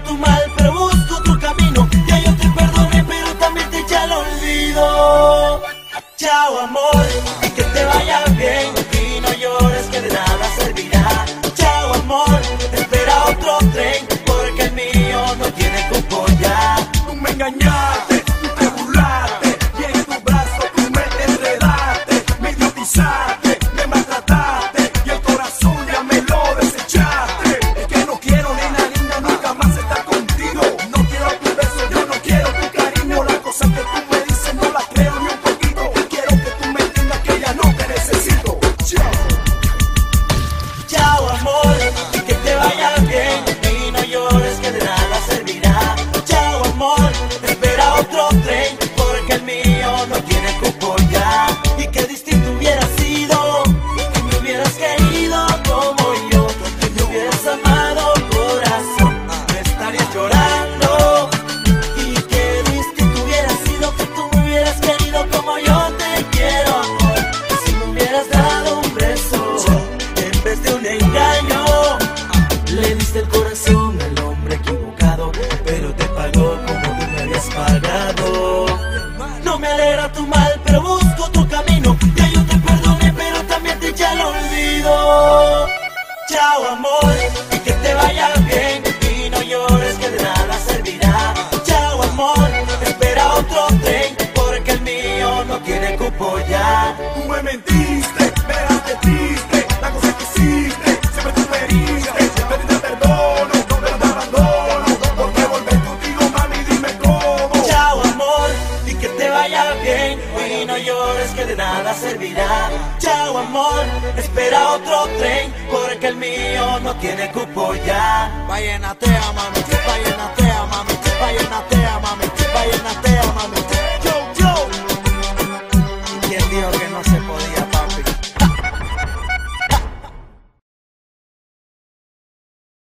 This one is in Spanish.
tu mal, pero busco otro camino. Ya yo te perdoné, pero también te eché al olvido. Chao amor, que te vaya bien. Chao amor, y que te vaya bien. Y no llores que de nada servirá. Chao amor, espera otro tren porque el mío no tiene cupo ya. Tú me mentiste, me dejaste triste, la cosa que hiciste, siempre te feriste. Bien, no llores que de nada servirá. Chao amor, espera otro tren porque el mío no tiene cupo ya. Vallenatea mami, vallenatea mami, vallenatea mami, vallenatea mami. Yo, yo. ¿Quién dijo que no se podía?